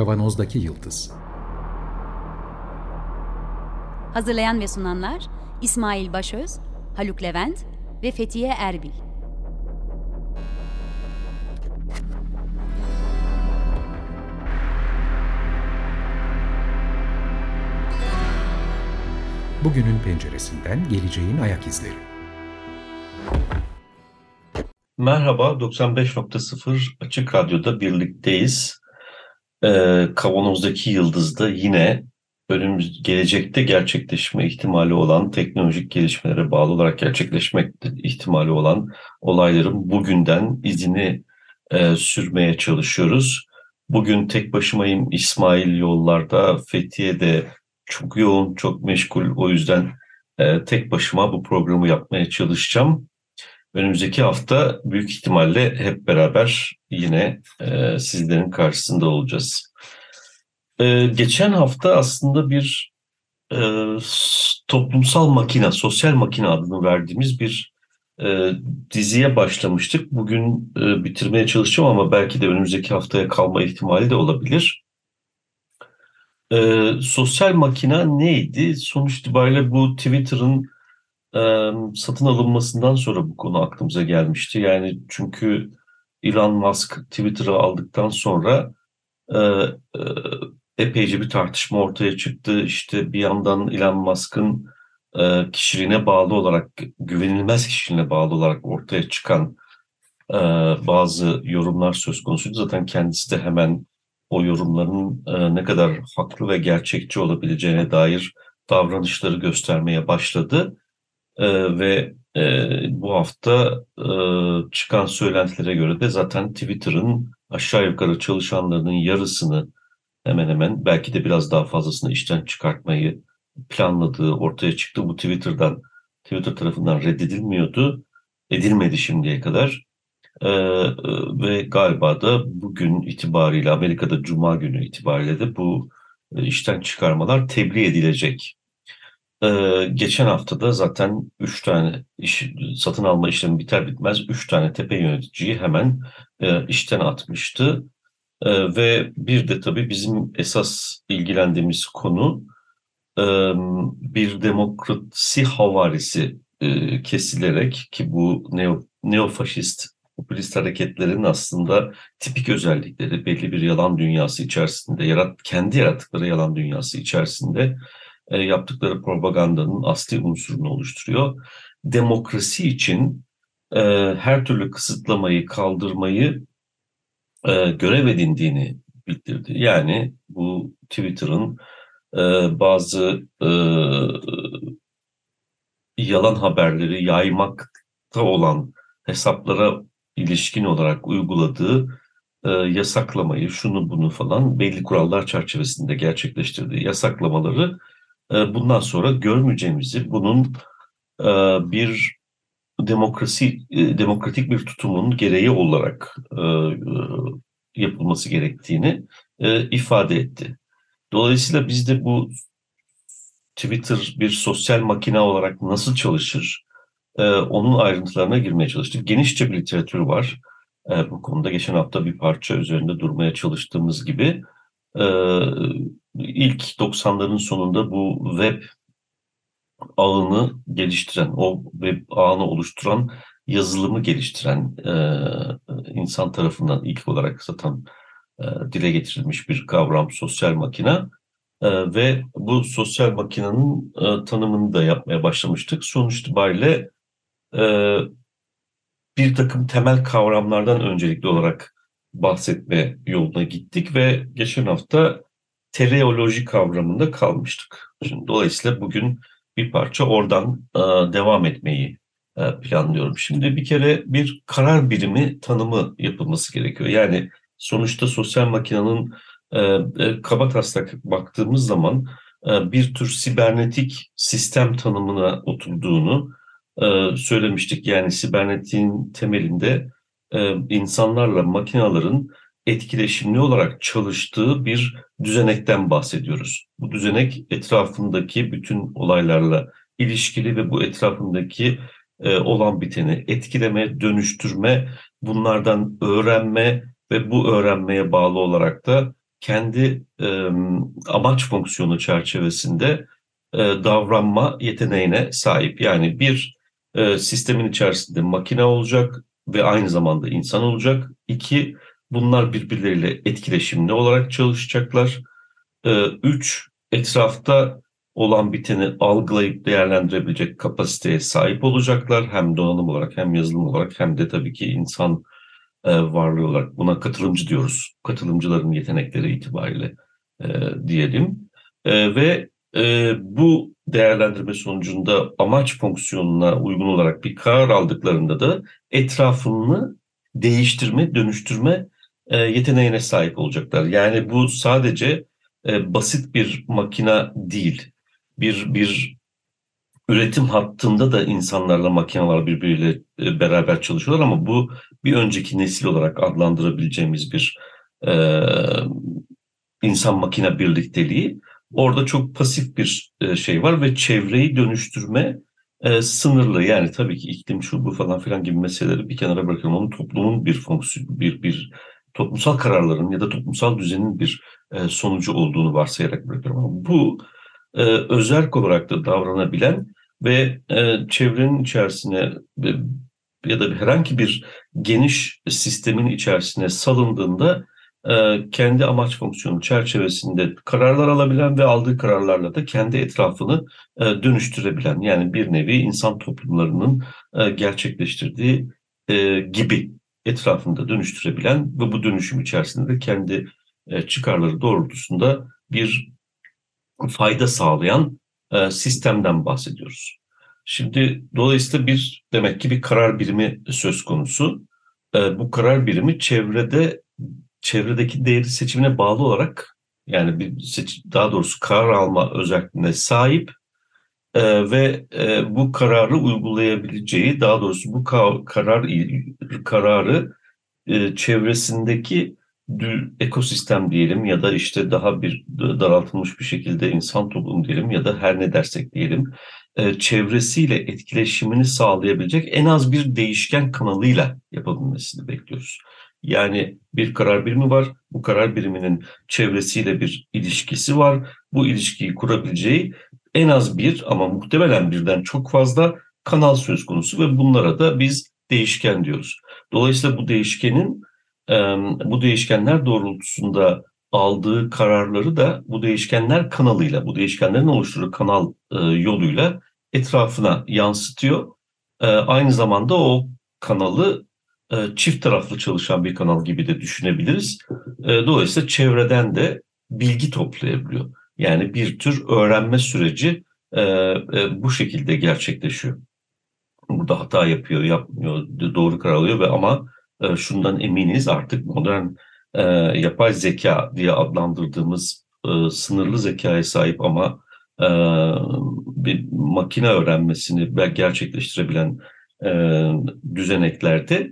Kavanozdaki Yıldız Hazırlayan ve sunanlar İsmail Başöz, Haluk Levent ve Fethiye Erbil. Bugünün penceresinden geleceğin ayak izleri. Merhaba, 95.0 Açık Radyo'da birlikteyiz. Ee, Kavanoz'daki Yıldız'da yine önümüz gelecekte gerçekleşme ihtimali olan teknolojik gelişmelere bağlı olarak gerçekleşmek ihtimali olan olayların bugünden izini e, sürmeye çalışıyoruz. Bugün tek başımayım İsmail yollarda, Fethiye'de çok yoğun, çok meşgul. O yüzden e, tek başıma bu programı yapmaya çalışacağım. Önümüzdeki hafta büyük ihtimalle hep beraber yine e, sizlerin karşısında olacağız. E, geçen hafta aslında bir e, toplumsal makina, sosyal makine adını verdiğimiz bir e, diziye başlamıştık. Bugün e, bitirmeye çalışacağım ama belki de önümüzdeki haftaya kalma ihtimali de olabilir. E, sosyal makina neydi? Sonuç itibariyle bu Twitter'ın e, satın alınmasından sonra bu konu aklımıza gelmişti. Yani çünkü Elon Musk Twitter'ı aldıktan sonra e, e, epeyce bir tartışma ortaya çıktı. İşte bir yandan Elon Musk'ın e, kişiliğine bağlı olarak, güvenilmez kişiliğine bağlı olarak ortaya çıkan e, bazı yorumlar söz konusuydu. Zaten kendisi de hemen o yorumların e, ne kadar haklı ve gerçekçi olabileceğine dair davranışları göstermeye başladı. E, ve e, bu hafta e, çıkan söylentilere göre de zaten Twitter'ın aşağı yukarı çalışanlarının yarısını hemen hemen belki de biraz daha fazlasını işten çıkartmayı planladığı ortaya çıktı. Bu Twitter'dan Twitter tarafından reddedilmiyordu. Edilmedi şimdiye kadar. Ee, ve galiba da bugün itibariyle Amerika'da Cuma günü itibariyle de bu e, işten çıkarmalar tebliğ edilecek. Ee, geçen haftada zaten 3 tane iş, satın alma işlemi biter bitmez 3 tane tepe yöneticiyi hemen e, işten atmıştı. E, ve bir de tabii bizim esas ilgilendiğimiz konu e, bir demokrasi havarisi e, kesilerek ki bu neo, neofaşist popülist hareketlerin aslında tipik özellikleri belli bir yalan dünyası içerisinde, yarat, kendi yarattıkları yalan dünyası içerisinde e, yaptıkları propagandanın asli unsurunu oluşturuyor. Demokrasi için e, her türlü kısıtlamayı, kaldırmayı e, görev edindiğini bildirdi. Yani bu Twitter'ın e, bazı e, yalan haberleri yaymakta olan hesaplara ilişkin olarak uyguladığı e, yasaklamayı, şunu bunu falan belli kurallar çerçevesinde gerçekleştirdiği yasaklamaları bundan sonra görmeyeceğimizi, bunun e, bir demokrasi e, demokratik bir tutumun gereği olarak e, yapılması gerektiğini ifade etti. Dolayısıyla biz de bu Twitter bir sosyal makine olarak nasıl çalışır, onun ayrıntılarına girmeye çalıştık. Genişçe bir literatür var. Bu konuda geçen hafta bir parça üzerinde durmaya çalıştığımız gibi ilk 90'ların sonunda bu web ağını geliştiren, o web ağını oluşturan yazılımı geliştiren e, insan tarafından ilk olarak zaten e, dile getirilmiş bir kavram sosyal makine e, ve bu sosyal makinenin e, tanımını da yapmaya başlamıştık. Sonuç itibariyle e, bir takım temel kavramlardan öncelikli olarak bahsetme yoluna gittik ve geçen hafta teleoloji kavramında kalmıştık. Şimdi dolayısıyla bugün bir parça oradan e, devam etmeyi e, planlıyorum. Şimdi bir kere bir karar birimi tanımı yapılması gerekiyor. Yani sonuçta sosyal makinenin e, e, kaba taslak baktığımız zaman e, bir tür sibernetik sistem tanımına oturduğunu e, söylemiştik. Yani sibernetiğin temelinde e, insanlarla makinelerin etkileşimli olarak çalıştığı bir düzenekten bahsediyoruz. Bu düzenek etrafındaki bütün olaylarla ilişkili ve bu etrafındaki e, olan biteni etkileme, dönüştürme, bunlardan öğrenme ve bu öğrenmeye bağlı olarak da kendi amaç fonksiyonu çerçevesinde e, davranma yeteneğine sahip. Yani bir e, sistemin içerisinde makine olacak ve aynı zamanda insan olacak. İki, bunlar birbirleriyle etkileşimli olarak çalışacaklar. E, üç, etrafta olan biteni algılayıp değerlendirebilecek kapasiteye sahip olacaklar. Hem donanım olarak hem yazılım olarak hem de tabii ki insan e, varlığı olarak buna katılımcı diyoruz. Katılımcıların yetenekleri itibariyle e, diyelim. E, ve e, bu değerlendirme sonucunda amaç fonksiyonuna uygun olarak bir karar aldıklarında da etrafını değiştirme, dönüştürme e, yeteneğine sahip olacaklar. Yani bu sadece e, basit bir makina değil. Bir bir üretim hattında da insanlarla makineler birbiriyle e, beraber çalışıyorlar ama bu bir önceki nesil olarak adlandırabileceğimiz bir e, insan makine birlikteliği. Orada çok pasif bir şey var ve çevreyi dönüştürme e, sınırlı. Yani tabii ki iklim şu bu falan filan gibi meseleleri bir kenara bırakıyorum. Onun toplumun bir fonksiyon, bir bir toplumsal kararların ya da toplumsal düzenin bir e, sonucu olduğunu varsayarak bırakıyorum. Ama bu e, özerk olarak da davranabilen ve e, çevrenin içerisine e, ya da herhangi bir geniş sistemin içerisine salındığında e, kendi amaç fonksiyonu çerçevesinde kararlar alabilen ve aldığı kararlarla da kendi etrafını e, dönüştürebilen yani bir nevi insan toplumlarının e, gerçekleştirdiği e, gibi etrafında dönüştürebilen ve bu dönüşüm içerisinde de kendi e, çıkarları doğrultusunda bir fayda sağlayan e, sistemden bahsediyoruz. Şimdi dolayısıyla bir demek ki bir karar birimi söz konusu. E, bu karar birimi çevrede çevredeki değeri seçimine bağlı olarak yani bir seç, daha doğrusu karar alma özelliğine sahip e, ve e, bu kararı uygulayabileceği daha doğrusu bu ka karar kararı e, çevresindeki ekosistem diyelim ya da işte daha bir daraltılmış bir şekilde insan toplum diyelim ya da her ne dersek diyelim e, çevresiyle etkileşimini sağlayabilecek en az bir değişken kanalıyla yapabilmesini bekliyoruz. Yani bir karar birimi var. Bu karar biriminin çevresiyle bir ilişkisi var. Bu ilişkiyi kurabileceği en az bir ama muhtemelen birden çok fazla kanal söz konusu ve bunlara da biz değişken diyoruz. Dolayısıyla bu değişkenin bu değişkenler doğrultusunda aldığı kararları da bu değişkenler kanalıyla, bu değişkenlerin oluşturduğu kanal yoluyla etrafına yansıtıyor. Aynı zamanda o kanalı çift taraflı çalışan bir kanal gibi de düşünebiliriz. Dolayısıyla çevreden de bilgi toplayabiliyor. Yani bir tür öğrenme süreci bu şekilde gerçekleşiyor. Burada hata yapıyor, yapmıyor, doğru karar alıyor ve ama e, şundan eminiz artık modern e, yapay zeka diye adlandırdığımız e, sınırlı zekaya sahip ama e, bir makine öğrenmesini gerçekleştirebilen e, düzeneklerde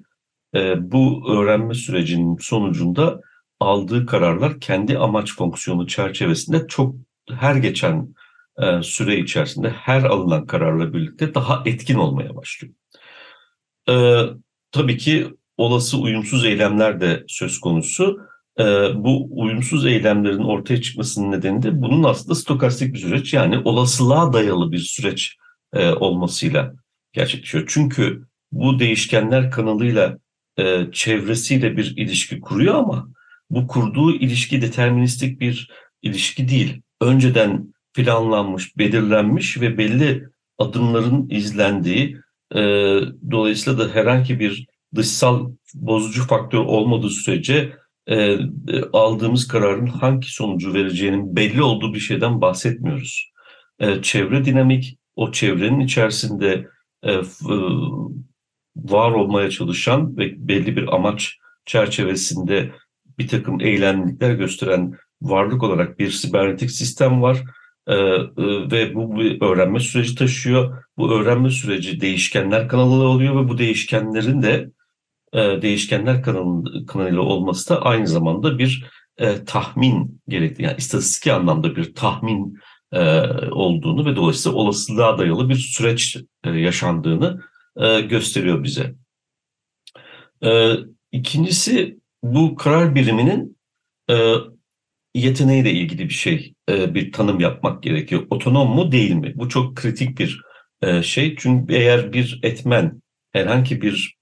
e, bu öğrenme sürecinin sonucunda aldığı kararlar kendi amaç fonksiyonu çerçevesinde çok her geçen e, süre içerisinde her alınan kararla birlikte daha etkin olmaya başlıyor. E, tabii ki olası uyumsuz eylemler de söz konusu. E, bu uyumsuz eylemlerin ortaya çıkmasının nedeni de bunun aslında stokastik bir süreç yani olasılığa dayalı bir süreç e, olmasıyla gerçekleşiyor. Çünkü bu değişkenler kanalıyla e, çevresiyle bir ilişki kuruyor ama bu kurduğu ilişki deterministik bir ilişki değil. Önceden planlanmış, belirlenmiş ve belli adımların izlendiği, e, dolayısıyla da herhangi bir dışsal bozucu faktör olmadığı sürece e, e, aldığımız kararın hangi sonucu vereceğinin belli olduğu bir şeyden bahsetmiyoruz. E, çevre dinamik, o çevrenin içerisinde e, e, var olmaya çalışan ve belli bir amaç çerçevesinde bir takım eylemlilikler gösteren varlık olarak bir sibernetik sistem var ee, e, ve bu bir öğrenme süreci taşıyor. Bu öğrenme süreci değişkenler kanalı oluyor ve bu değişkenlerin de e, değişkenler kanalı, kanalıyla olması da aynı zamanda bir e, tahmin gerekli. Yani istatistik anlamda bir tahmin e, olduğunu ve dolayısıyla olasılığa dayalı bir süreç e, yaşandığını e, gösteriyor bize. E, ikincisi bu karar biriminin e, yeteneğiyle ilgili bir şey, e, bir tanım yapmak gerekiyor. Otonom mu değil mi? Bu çok kritik bir e, şey. Çünkü eğer bir etmen herhangi bir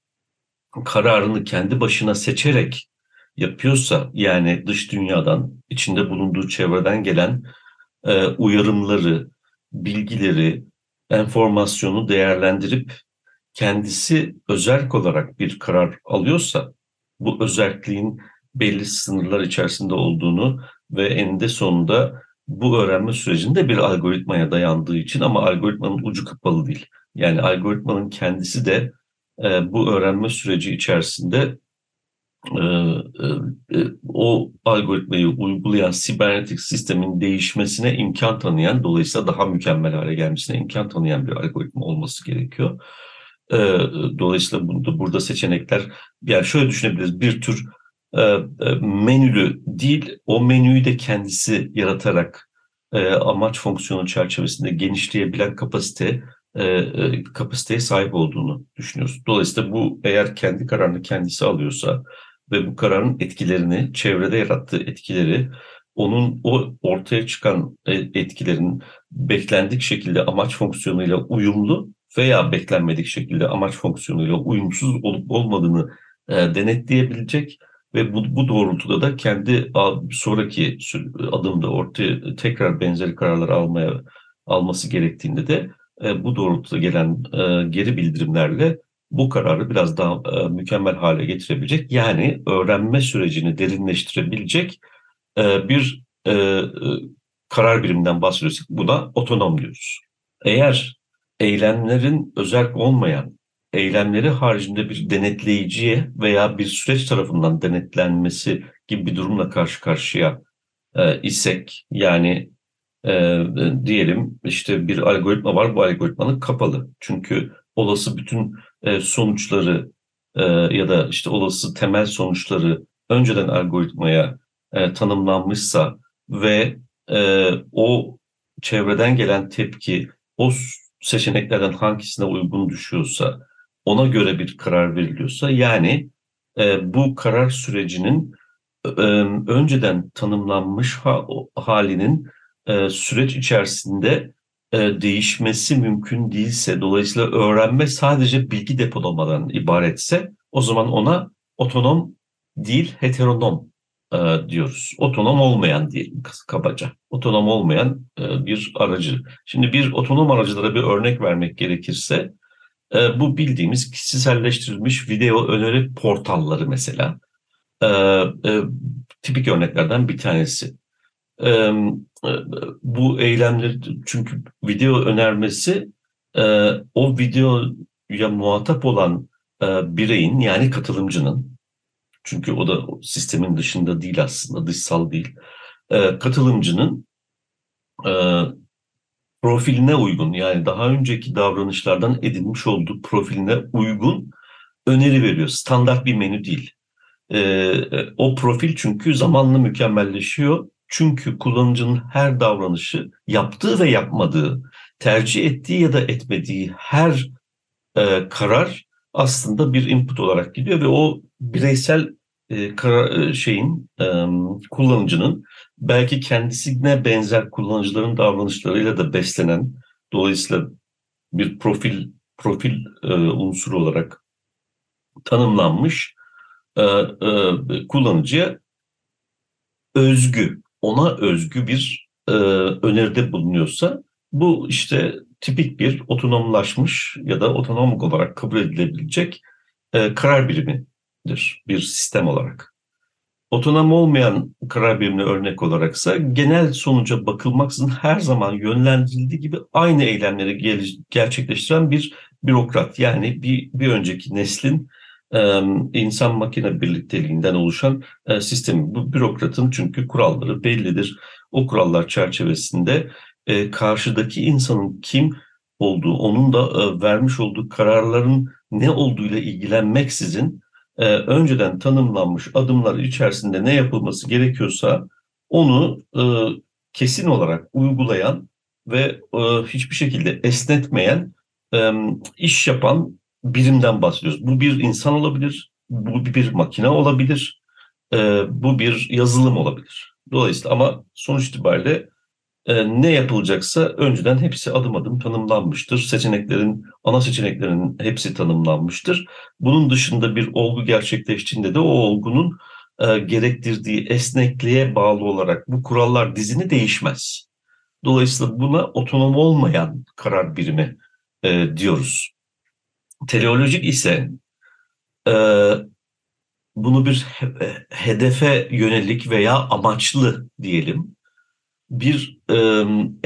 kararını kendi başına seçerek yapıyorsa, yani dış dünyadan, içinde bulunduğu çevreden gelen e, uyarımları, bilgileri, enformasyonu değerlendirip kendisi özerk olarak bir karar alıyorsa, bu özelliğin belli sınırlar içerisinde olduğunu ve eninde sonunda bu öğrenme sürecinde bir algoritmaya dayandığı için ama algoritmanın ucu kapalı değil. Yani algoritmanın kendisi de e, bu öğrenme süreci içerisinde e, e, e, o algoritmayı uygulayan sibernetik sistemin değişmesine imkan tanıyan, dolayısıyla daha mükemmel hale gelmesine imkan tanıyan bir algoritma olması gerekiyor. E, dolayısıyla burada, burada seçenekler, yani şöyle düşünebiliriz, bir tür e, e, menülü değil, o menüyü de kendisi yaratarak e, amaç fonksiyonu çerçevesinde genişleyebilen kapasite kapasiteye sahip olduğunu düşünüyoruz. Dolayısıyla bu eğer kendi kararını kendisi alıyorsa ve bu kararın etkilerini, çevrede yarattığı etkileri, onun o ortaya çıkan etkilerin beklendik şekilde amaç fonksiyonuyla uyumlu veya beklenmedik şekilde amaç fonksiyonuyla uyumsuz olup olmadığını denetleyebilecek ve bu, bu doğrultuda da kendi sonraki adımda ortaya tekrar benzeri kararlar almaya alması gerektiğinde de e, bu doğrultuda gelen e, geri bildirimlerle bu kararı biraz daha e, mükemmel hale getirebilecek yani öğrenme sürecini derinleştirebilecek e, bir e, e, karar biriminden bahsediyorsak buna otonom diyoruz. Eğer eylemlerin özel olmayan eylemleri haricinde bir denetleyiciye veya bir süreç tarafından denetlenmesi gibi bir durumla karşı karşıya e, isek yani e, diyelim işte bir algoritma var bu algoritmanın kapalı. Çünkü olası bütün e, sonuçları e, ya da işte olası temel sonuçları önceden algoritmaya e, tanımlanmışsa ve e, o çevreden gelen tepki o seçeneklerden hangisine uygun düşüyorsa ona göre bir karar veriliyorsa yani e, bu karar sürecinin e, önceden tanımlanmış ha, halinin e, süreç içerisinde e, değişmesi mümkün değilse dolayısıyla öğrenme sadece bilgi depolamadan ibaretse o zaman ona otonom değil heteronom e, diyoruz. Otonom olmayan diyelim kabaca. Otonom olmayan e, bir aracı. Şimdi bir otonom aracılara bir örnek vermek gerekirse e, bu bildiğimiz kişiselleştirilmiş video öneri portalları mesela. Tipik örneklerden bir tanesi. Bu eylemleri çünkü video önermesi o videoya muhatap olan bireyin yani katılımcının çünkü o da sistemin dışında değil aslında dışsal değil e, katılımcının e, profiline uygun yani daha önceki davranışlardan edinmiş olduğu profiline uygun öneri veriyor. Standart bir menü değil. Ee, o profil çünkü zamanla mükemmelleşiyor. Çünkü kullanıcının her davranışı yaptığı ve yapmadığı, tercih ettiği ya da etmediği her e, karar aslında bir input olarak gidiyor ve o bireysel e, karar, e, şeyin e, kullanıcının belki kendisine benzer kullanıcıların davranışlarıyla da beslenen dolayısıyla bir profil profil e, unsuru olarak tanımlanmış e, e, kullanıcıya özgü, ona özgü bir e, öneride bulunuyorsa bu işte tipik bir otonomlaşmış ya da otonom olarak kabul edilebilecek e, karar birimidir bir sistem olarak. Otonom olmayan karar birimine örnek olaraksa genel sonuca bakılmaksızın her zaman yönlendirildiği gibi aynı eylemleri gerçekleştiren bir bürokrat. Yani bir, bir önceki neslin insan makine birlikteliğinden oluşan e, sistemi. Bu bürokratın çünkü kuralları bellidir. O kurallar çerçevesinde e, karşıdaki insanın kim olduğu, onun da e, vermiş olduğu kararların ne olduğuyla ilgilenmeksizin e, önceden tanımlanmış adımlar içerisinde ne yapılması gerekiyorsa onu e, kesin olarak uygulayan ve e, hiçbir şekilde esnetmeyen e, iş yapan birimden bahsediyoruz. Bu bir insan olabilir, bu bir makine olabilir, e, bu bir yazılım olabilir. Dolayısıyla ama sonuç itibariyle ne yapılacaksa önceden hepsi adım adım tanımlanmıştır. Seçeneklerin, ana seçeneklerin hepsi tanımlanmıştır. Bunun dışında bir olgu gerçekleştiğinde de o olgunun e, gerektirdiği esnekliğe bağlı olarak bu kurallar dizini değişmez. Dolayısıyla buna otonom olmayan karar birimi e, diyoruz. Teleolojik ise e, bunu bir hedefe yönelik veya amaçlı diyelim bir e,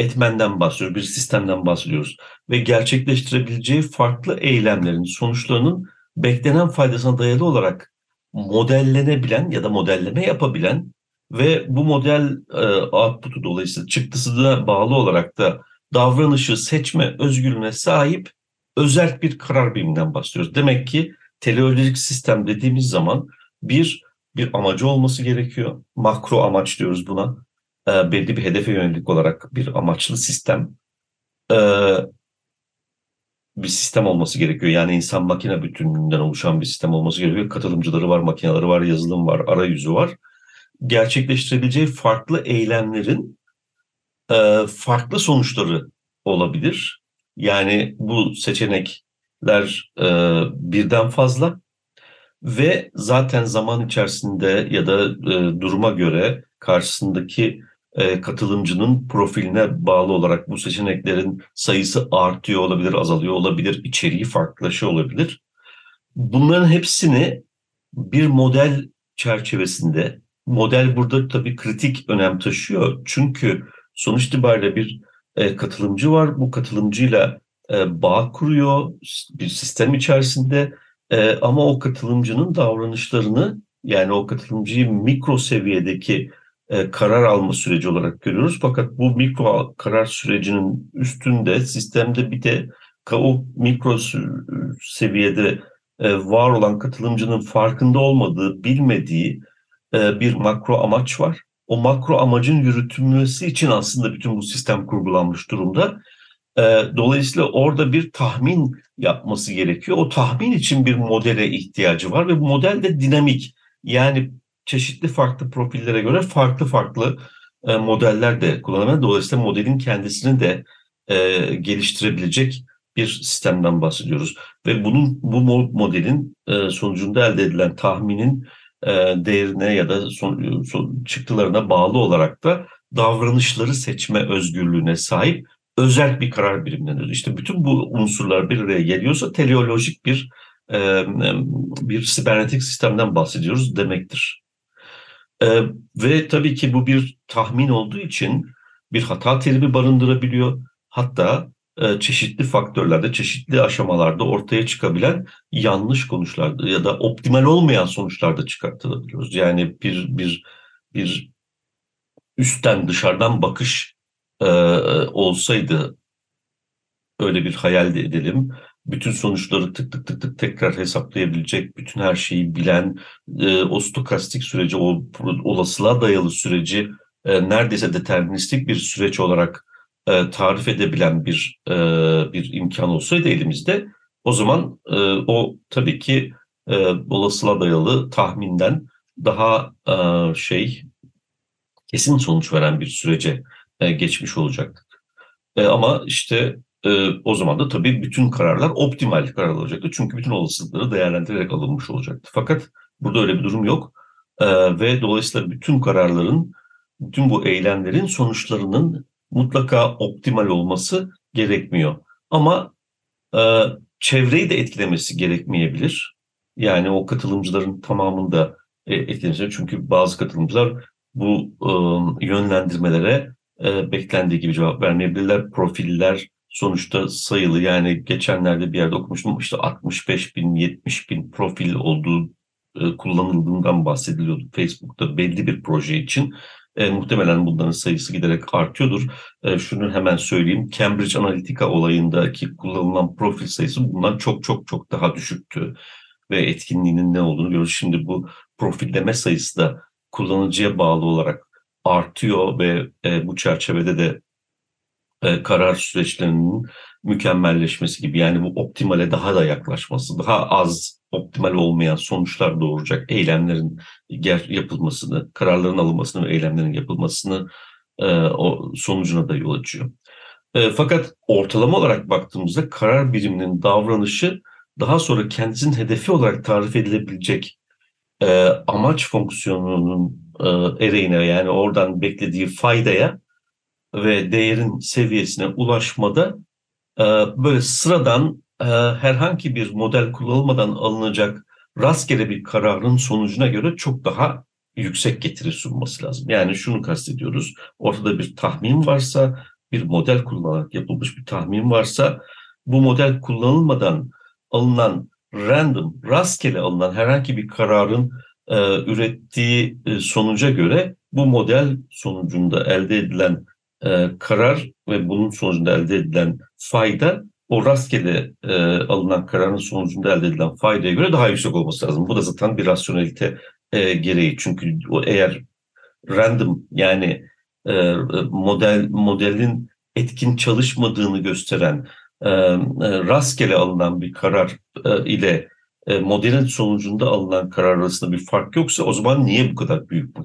etmenden bahsediyoruz, bir sistemden bahsediyoruz ve gerçekleştirebileceği farklı eylemlerin sonuçlarının beklenen faydasına dayalı olarak modellenebilen ya da modelleme yapabilen ve bu model e, output'u dolayısıyla çıktısına bağlı olarak da davranışı seçme özgürlüğüne sahip özel bir karar biriminden bahsediyoruz. Demek ki teleolojik sistem dediğimiz zaman bir bir amacı olması gerekiyor. Makro amaç diyoruz buna. E, belli bir hedefe yönelik olarak bir amaçlı sistem. E, bir sistem olması gerekiyor. Yani insan makine bütünlüğünden oluşan bir sistem olması gerekiyor. Katılımcıları var, makineleri var, yazılım var, arayüzü var. Gerçekleştirebileceği farklı eylemlerin e, farklı sonuçları olabilir. Yani bu seçenekler e, birden fazla ve zaten zaman içerisinde ya da e, duruma göre karşısındaki e, katılımcının profiline bağlı olarak bu seçeneklerin sayısı artıyor olabilir, azalıyor olabilir, içeriği farklılaşıyor olabilir. Bunların hepsini bir model çerçevesinde, model burada tabii kritik önem taşıyor. Çünkü sonuç itibariyle bir e, katılımcı var. Bu katılımcıyla e, bağ kuruyor bir sistem içerisinde ama o katılımcının davranışlarını yani o katılımcıyı mikro seviyedeki e, karar alma süreci olarak görüyoruz. Fakat bu mikro karar sürecinin üstünde sistemde bir de o mikro seviyede e, var olan katılımcının farkında olmadığı, bilmediği e, bir makro amaç var. O makro amacın yürütülmesi için aslında bütün bu sistem kurgulanmış durumda. Dolayısıyla orada bir tahmin yapması gerekiyor. O tahmin için bir modele ihtiyacı var ve bu model de dinamik. Yani çeşitli farklı profillere göre farklı farklı e, modeller de kullanılıyor. Dolayısıyla modelin kendisini de e, geliştirebilecek bir sistemden bahsediyoruz. Ve bunun bu modelin e, sonucunda elde edilen tahminin e, değerine ya da son, son, çıktılarına bağlı olarak da davranışları seçme özgürlüğüne sahip özel bir karar birimleniyor. İşte bütün bu unsurlar bir araya geliyorsa teleolojik bir e, bir sibernetik sistemden bahsediyoruz demektir. Ee, ve tabii ki bu bir tahmin olduğu için bir hata terimi barındırabiliyor. Hatta e, çeşitli faktörlerde, çeşitli aşamalarda ortaya çıkabilen yanlış sonuçlarda ya da optimal olmayan sonuçlarda çıkartılabiliyoruz. Yani bir bir bir üstten dışarıdan bakış e, olsaydı öyle bir hayal de edelim bütün sonuçları tık tık tık tık tekrar hesaplayabilecek, bütün her şeyi bilen, e, o stokastik süreci, o olasılığa dayalı süreci e, neredeyse deterministik bir süreç olarak e, tarif edebilen bir e, bir imkan olsaydı elimizde, o zaman e, o tabii ki e, olasılığa dayalı tahminden daha e, şey kesin sonuç veren bir sürece e, geçmiş olacaktık. E, ama işte e, o zaman da tabii bütün kararlar optimal karar olacaktı. Çünkü bütün olasılıkları değerlendirerek alınmış olacaktı. Fakat burada öyle bir durum yok. E, ve dolayısıyla bütün kararların, bütün bu eylemlerin sonuçlarının mutlaka optimal olması gerekmiyor. Ama e, çevreyi de etkilemesi gerekmeyebilir. Yani o katılımcıların tamamında e, etkilemesi. Çünkü bazı katılımcılar bu e, yönlendirmelere e, beklendiği gibi cevap vermeyebilirler. Profiller, sonuçta sayılı yani geçenlerde bir yerde okumuştum işte 65 bin 70 bin profil olduğu e, kullanıldığından bahsediliyordu Facebook'ta belli bir proje için. E, muhtemelen bunların sayısı giderek artıyordur. E, şunu hemen söyleyeyim. Cambridge Analytica olayındaki kullanılan profil sayısı bundan çok çok çok daha düşüktü. Ve etkinliğinin ne olduğunu görüyoruz. Şimdi bu profilleme sayısı da kullanıcıya bağlı olarak artıyor ve e, bu çerçevede de e, karar süreçlerinin mükemmelleşmesi gibi yani bu optimale daha da yaklaşması, daha az optimal olmayan sonuçlar doğuracak eylemlerin yapılmasını, kararların alınmasını ve eylemlerin yapılmasını e, o sonucuna da yol açıyor. E, fakat ortalama olarak baktığımızda karar biriminin davranışı daha sonra kendisinin hedefi olarak tarif edilebilecek e, amaç fonksiyonunun e, ereğine yani oradan beklediği faydaya ve değerin seviyesine ulaşmada e, böyle sıradan e, herhangi bir model kullanılmadan alınacak rastgele bir kararın sonucuna göre çok daha yüksek getiri sunması lazım. Yani şunu kastediyoruz. Ortada bir tahmin varsa, bir model kullanarak yapılmış bir tahmin varsa bu model kullanılmadan alınan random, rastgele alınan herhangi bir kararın e, ürettiği e, sonuca göre bu model sonucunda elde edilen e, karar ve bunun sonucunda elde edilen fayda o rastgele e, alınan kararın sonucunda elde edilen faydaya göre daha yüksek olması lazım. Bu da zaten bir rasyonelite e, gereği. Çünkü o eğer random yani e, model modelin etkin çalışmadığını gösteren e, e, rastgele alınan bir karar e, ile modelin sonucunda alınan karar arasında bir fark yoksa o zaman niye bu kadar büyük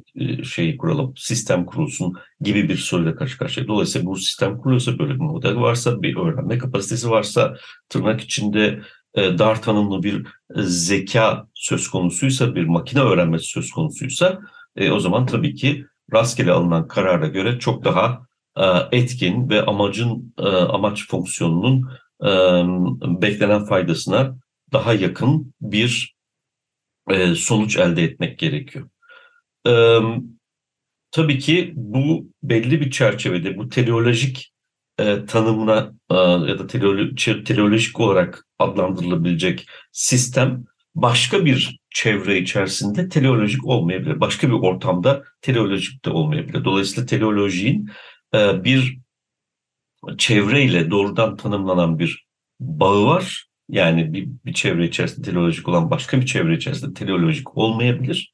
şey kuralım, sistem kurulsun gibi bir soruyla karşı karşıya. Dolayısıyla bu sistem kuruluyorsa böyle bir model varsa, bir öğrenme kapasitesi varsa, tırnak içinde e, dar tanımlı bir zeka söz konusuysa, bir makine öğrenmesi söz konusuysa e, o zaman tabii ki rastgele alınan karara göre çok daha etkin ve amacın amaç fonksiyonunun beklenen faydasına daha yakın bir e, sonuç elde etmek gerekiyor. E, tabii ki bu belli bir çerçevede bu teleolojik e, tanımına e, ya da teleolo teleolojik olarak adlandırılabilecek sistem başka bir çevre içerisinde teleolojik olmayabilir. Başka bir ortamda teleolojik de olmayabilir. Dolayısıyla teleolojiğin e, bir çevreyle doğrudan tanımlanan bir bağı var yani bir, bir çevre içerisinde teleolojik olan başka bir çevre içerisinde teleolojik olmayabilir.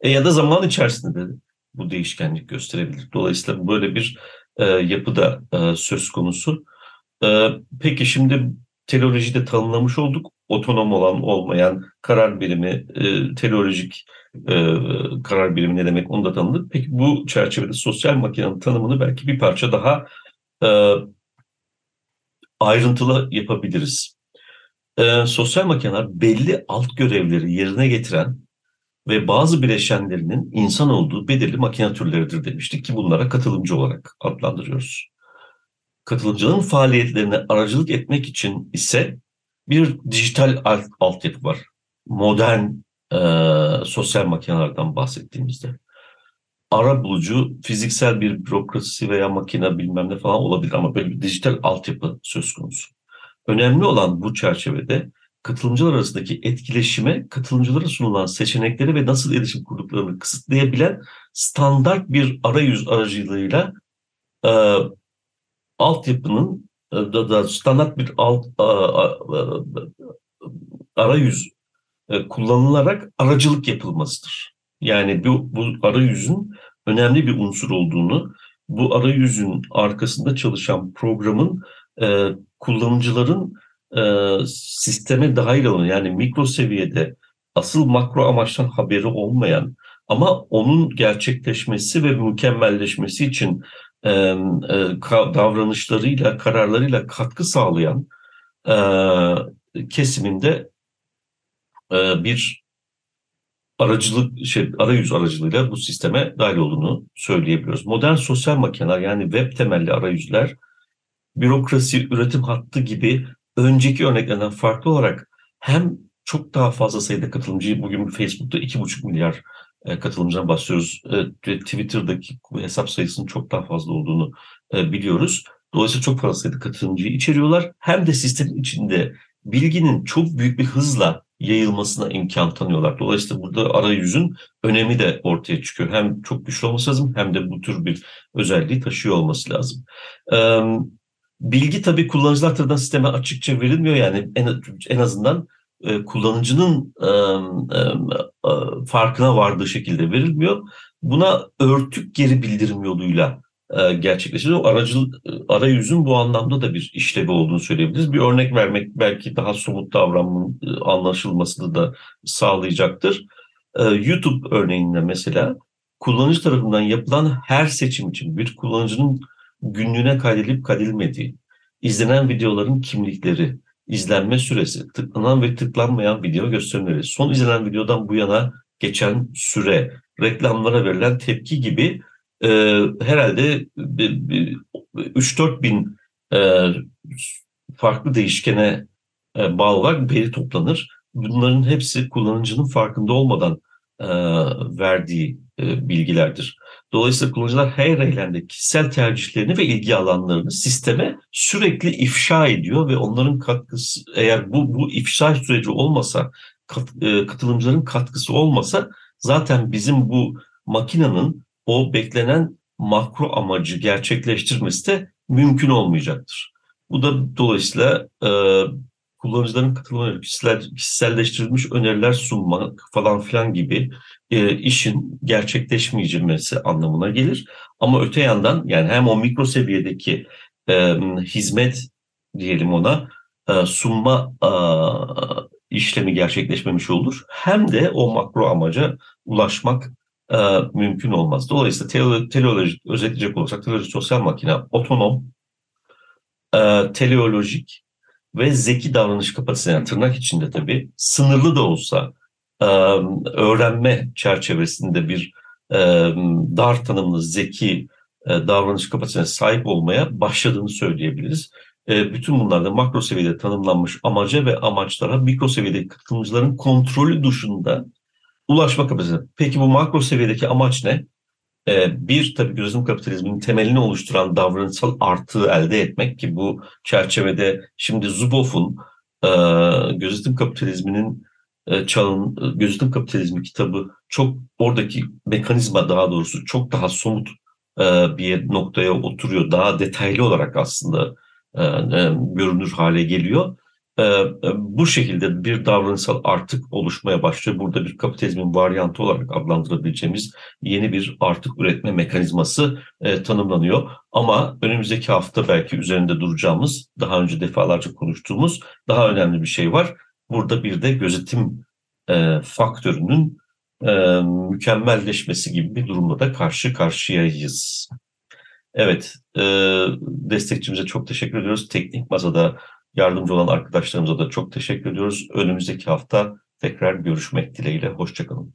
E, ya da zaman içerisinde de bu değişkenlik gösterebilir. Dolayısıyla böyle bir e, yapı da e, söz konusu. E, peki şimdi teleolojide tanımlamış olduk. Otonom olan olmayan karar birimi, e, teleolojik e, karar birimi ne demek onu da tanımladık. Peki bu çerçevede sosyal makinenin tanımını belki bir parça daha e, ayrıntılı yapabiliriz e, sosyal makineler belli alt görevleri yerine getiren ve bazı bileşenlerinin insan olduğu belirli makine türleridir demiştik ki bunlara katılımcı olarak adlandırıyoruz. Katılımcının faaliyetlerine aracılık etmek için ise bir dijital alt, altyapı var. Modern e, sosyal makinelerden bahsettiğimizde. Ara bulucu fiziksel bir bürokrasi veya makine bilmem ne falan olabilir ama böyle bir dijital altyapı söz konusu. Önemli olan bu çerçevede katılımcılar arasındaki etkileşime katılımcılara sunulan seçenekleri ve nasıl iletişim kurduklarını kısıtlayabilen standart bir arayüz aracılığıyla e, altyapının e, da, da standart bir alt a, a, a, arayüz e, kullanılarak aracılık yapılmasıdır. Yani bu, bu arayüzün önemli bir unsur olduğunu, bu arayüzün arkasında çalışan programın e, kullanıcıların e, sisteme dahil olan yani mikro seviyede asıl makro amaçtan haberi olmayan ama onun gerçekleşmesi ve mükemmelleşmesi için e, e, davranışlarıyla, kararlarıyla katkı sağlayan e, kesiminde e, bir aracılık, şey, arayüz aracılığıyla bu sisteme dahil olduğunu söyleyebiliyoruz. Modern sosyal makineler yani web temelli arayüzler bürokrasi, üretim hattı gibi önceki örneklerden farklı olarak hem çok daha fazla sayıda katılımcıyı bugün Facebook'ta 2,5 milyar e, katılımcıdan bahsediyoruz. E, Twitter'daki hesap sayısının çok daha fazla olduğunu e, biliyoruz. Dolayısıyla çok fazla sayıda katılımcıyı içeriyorlar. Hem de sistemin içinde bilginin çok büyük bir hızla yayılmasına imkan tanıyorlar. Dolayısıyla burada arayüzün önemi de ortaya çıkıyor. Hem çok güçlü olması lazım hem de bu tür bir özelliği taşıyor olması lazım. Bilgi tabii kullanıcılar tarafından sisteme açıkça verilmiyor yani en, en azından e, kullanıcının e, e, farkına vardığı şekilde verilmiyor. Buna örtük geri bildirim yoluyla e, gerçekleşiyor. O aracıl, arayüzün bu anlamda da bir işlevi olduğunu söyleyebiliriz. Bir örnek vermek belki daha somut davranmanın e, anlaşılmasını da sağlayacaktır. E, YouTube örneğinde mesela kullanıcı tarafından yapılan her seçim için bir kullanıcının günlüğüne kaydedilip kaydedilmediği, izlenen videoların kimlikleri, izlenme süresi, tıklanan ve tıklanmayan video gösterimleri, son izlenen videodan bu yana geçen süre, reklamlara verilen tepki gibi e, herhalde 3-4 bin e, farklı değişkene e, bağlı olarak veri toplanır. Bunların hepsi kullanıcının farkında olmadan e, verdiği e, bilgilerdir. Dolayısıyla kullanıcılar her eylemde kişisel tercihlerini ve ilgi alanlarını sisteme sürekli ifşa ediyor ve onların katkısı eğer bu bu ifşa süreci olmasa kat, e, katılımcıların katkısı olmasa zaten bizim bu makinenin o beklenen makro amacı gerçekleştirmesi de mümkün olmayacaktır. Bu da dolayısıyla e, kullanıcıların katılımına kişisel, kişiselleştirilmiş öneriler sunmak falan filan gibi e, işin gerçekleşmeyeceğisi anlamına gelir. Ama öte yandan yani hem o mikro seviyedeki e, hizmet diyelim ona e, sunma e, işlemi gerçekleşmemiş olur. Hem de o makro amaca ulaşmak e, mümkün olmaz. Dolayısıyla tele, teleolojik özetleyecek olursak teleolojik sosyal makine otonom, e, teleolojik ve zeki davranış kapasitesi yani tırnak içinde tabii sınırlı da olsa öğrenme çerçevesinde bir dar tanımlı zeki davranış kapasitesine sahip olmaya başladığını söyleyebiliriz. Bütün bunlarda makro seviyede tanımlanmış amaca ve amaçlara mikro seviyedeki katılımcıların kontrolü dışında ulaşma kapasitesi. Peki bu makro seviyedeki amaç ne? Bir tabii gözlem kapitalizminin temelini oluşturan davranışsal artığı elde etmek ki bu çerçevede şimdi Zuboff'un gözetim kapitalizminin çağın e, gözetim kapitalizmi kitabı çok oradaki mekanizma daha doğrusu çok daha somut e, bir noktaya oturuyor. Daha detaylı olarak aslında e, e, görünür hale geliyor. E, bu şekilde bir davranışsal artık oluşmaya başlıyor. Burada bir kapitalizmin varyantı olarak adlandırabileceğimiz yeni bir artık üretme mekanizması e, tanımlanıyor. Ama önümüzdeki hafta belki üzerinde duracağımız, daha önce defalarca konuştuğumuz daha önemli bir şey var. Burada bir de gözetim e, faktörünün e, mükemmelleşmesi gibi bir durumda da karşı karşıyayız. Evet, e, destekçimize çok teşekkür ediyoruz. Teknik Masa'da Yardımcı olan arkadaşlarımıza da çok teşekkür ediyoruz. Önümüzdeki hafta tekrar görüşmek dileğiyle. Hoşçakalın.